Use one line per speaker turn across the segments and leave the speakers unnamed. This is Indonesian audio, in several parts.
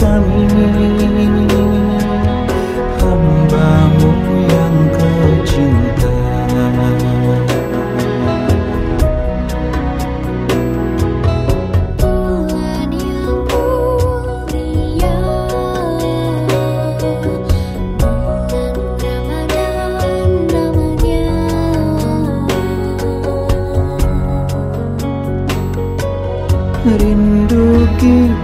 kami hambamu yang kau cinta. Tuhan yang mulia Tuhan namanya Rindu kita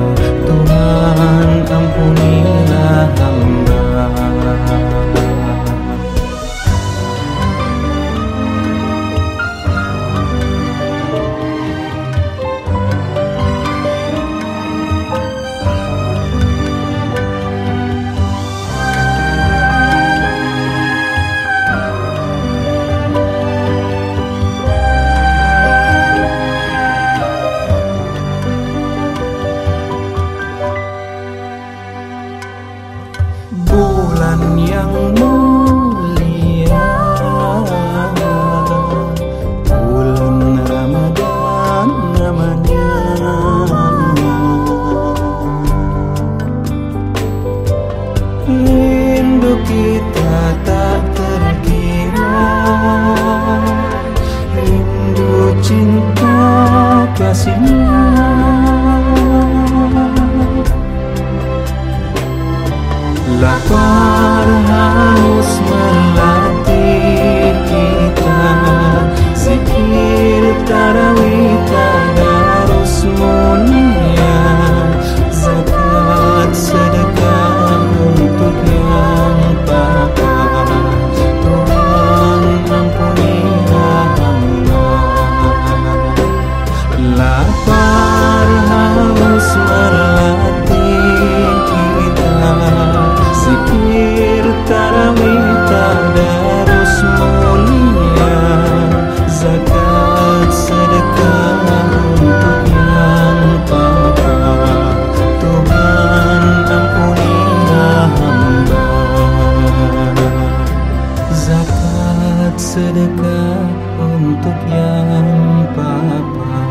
La para sedekah untuk yang papa.